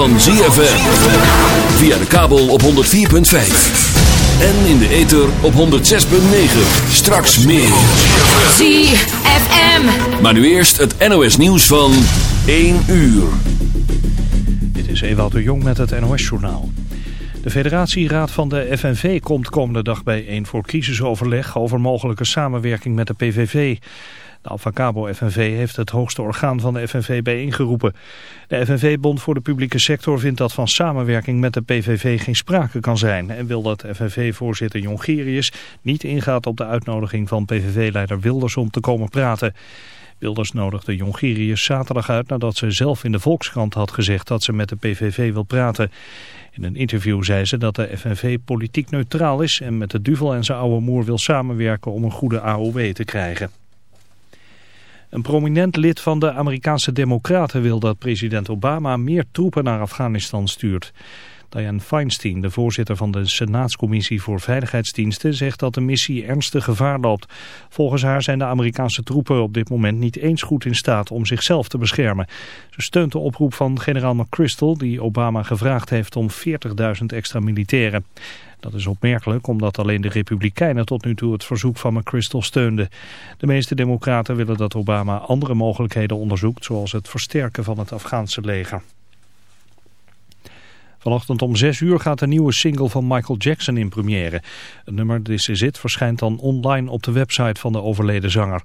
van ZFM. Via de kabel op 104.5. En in de ether op 106.9. Straks meer. ZFM. Maar nu eerst het NOS nieuws van 1 uur. Dit is Ewout de Jong met het NOS-journaal. De federatieraad van de FNV komt komende dag bijeen voor crisisoverleg over mogelijke samenwerking met de PVV. De Avacabo FNV heeft het hoogste orgaan van de FNV bijeengeroepen. De FNV-bond voor de publieke sector vindt dat van samenwerking met de PVV geen sprake kan zijn... en wil dat FNV-voorzitter Jongerius niet ingaat op de uitnodiging van PVV-leider Wilders om te komen praten... Wilders nodigde Jongerius zaterdag uit nadat ze zelf in de Volkskrant had gezegd dat ze met de PVV wil praten. In een interview zei ze dat de FNV politiek neutraal is en met de duvel en zijn oude moer wil samenwerken om een goede AOW te krijgen. Een prominent lid van de Amerikaanse Democraten wil dat president Obama meer troepen naar Afghanistan stuurt. Dianne Feinstein, de voorzitter van de Senaatscommissie voor Veiligheidsdiensten, zegt dat de missie ernstig gevaar loopt. Volgens haar zijn de Amerikaanse troepen op dit moment niet eens goed in staat om zichzelf te beschermen. Ze steunt de oproep van generaal McChrystal, die Obama gevraagd heeft om 40.000 extra militairen. Dat is opmerkelijk omdat alleen de Republikeinen tot nu toe het verzoek van McChrystal steunden. De meeste democraten willen dat Obama andere mogelijkheden onderzoekt, zoals het versterken van het Afghaanse leger. Vanochtend om 6 uur gaat de nieuwe single van Michael Jackson in première. Het nummer This Is It verschijnt dan online op de website van de overleden zanger.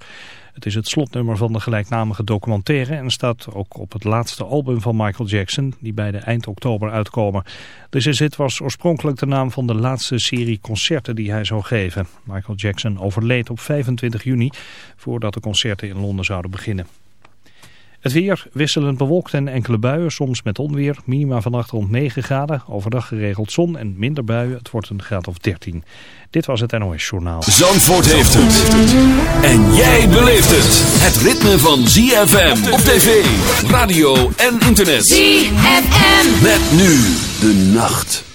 Het is het slotnummer van de gelijknamige documentaire en staat ook op het laatste album van Michael Jackson, die bij de eind oktober uitkomen. This Is It was oorspronkelijk de naam van de laatste serie concerten die hij zou geven. Michael Jackson overleed op 25 juni, voordat de concerten in Londen zouden beginnen. Het weer wisselend bewolkt en enkele buien, soms met onweer. Minima vannacht rond 9 graden. Overdag geregeld zon en minder buien. Het wordt een graad of 13. Dit was het NOS Journaal. Zandvoort heeft het. En jij beleeft het. Het ritme van ZFM op tv, radio en internet. ZFM. Met nu de nacht.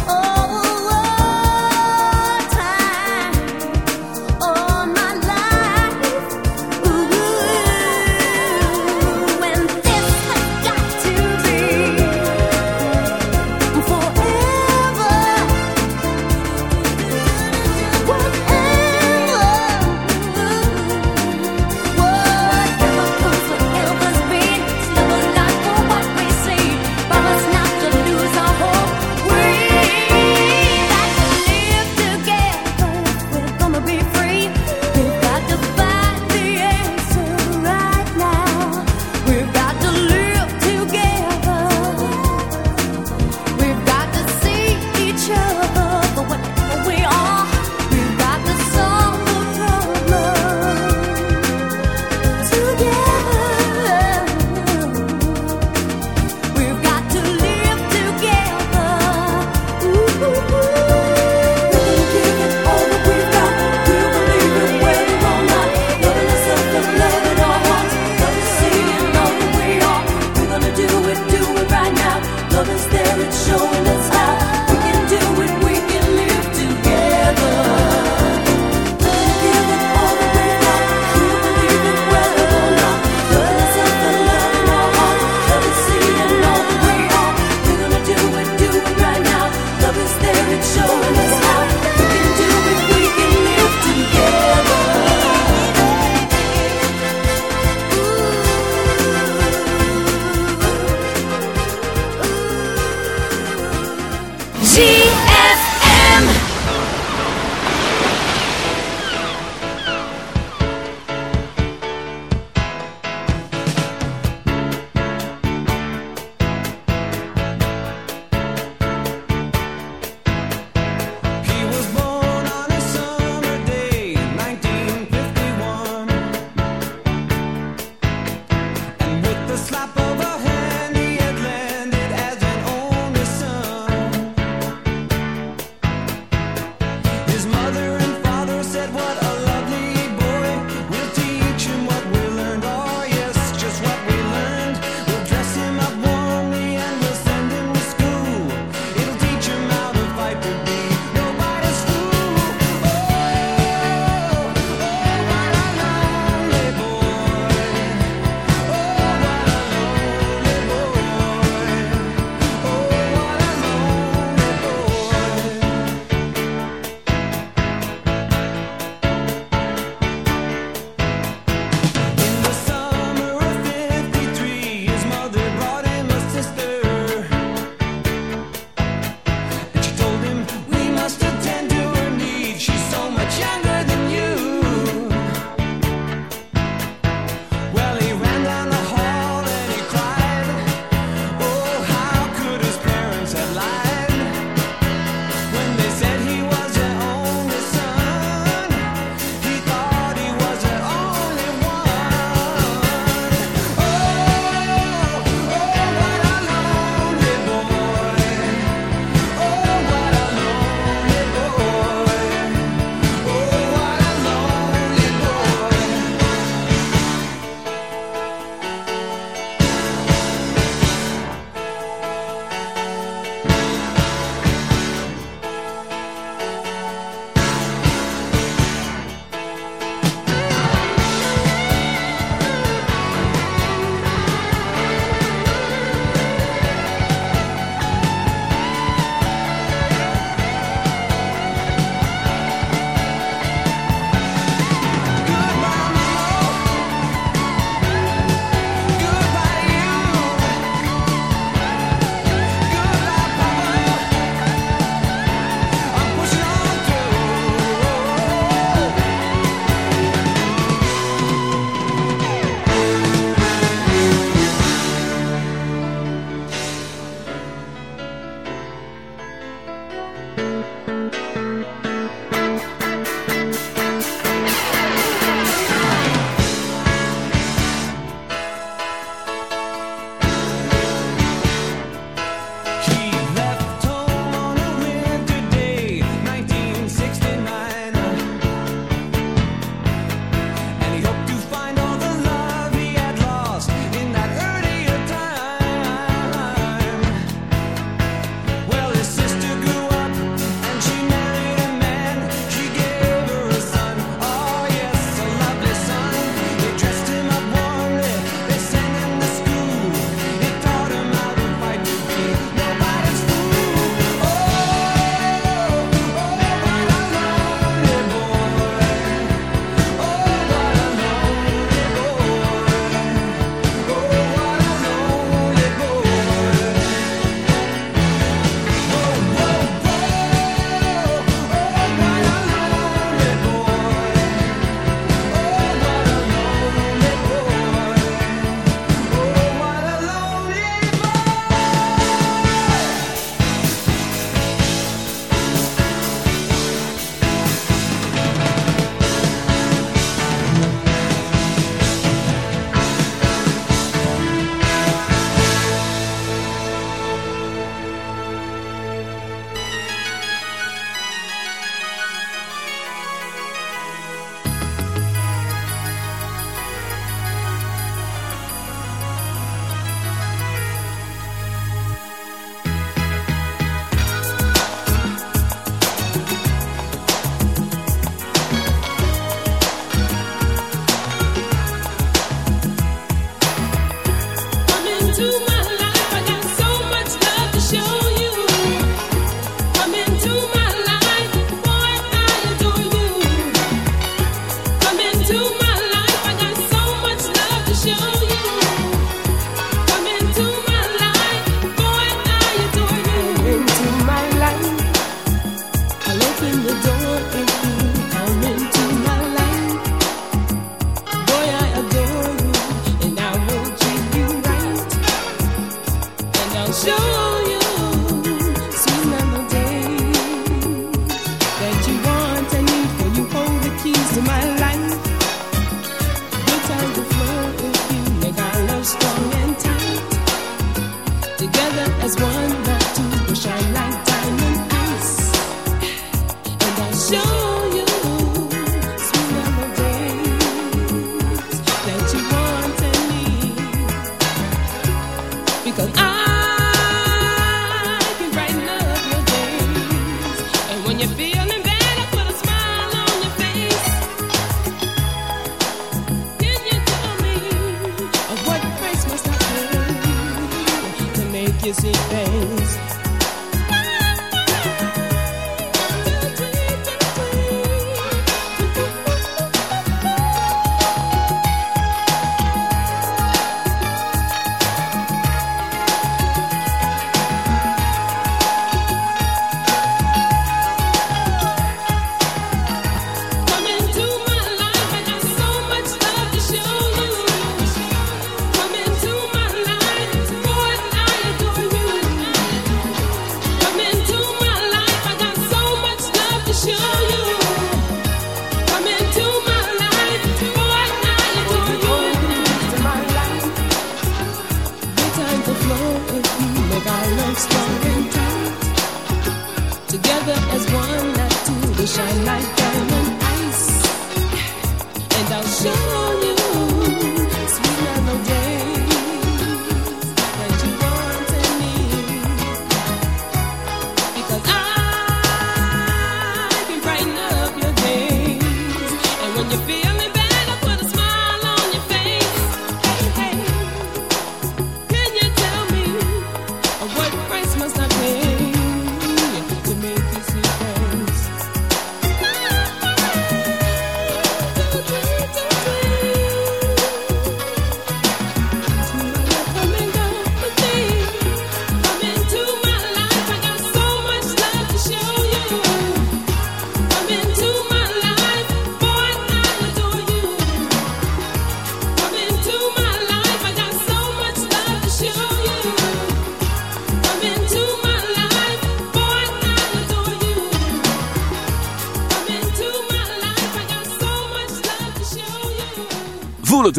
together as one.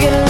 get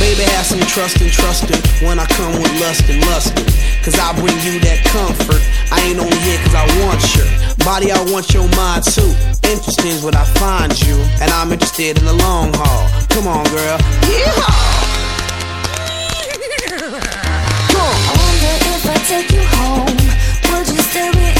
Baby, have some trust and trust trustin' when I come with lust and lustin'. Cause I bring you that comfort. I ain't only here cause I want your body, I want your mind too. Interesting is when I find you, and I'm interested in the long haul. Come on, girl. Yeehaw! Come. I wonder if I take you home, would you stay with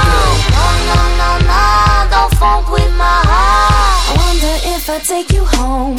I take you home,